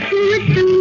सूरत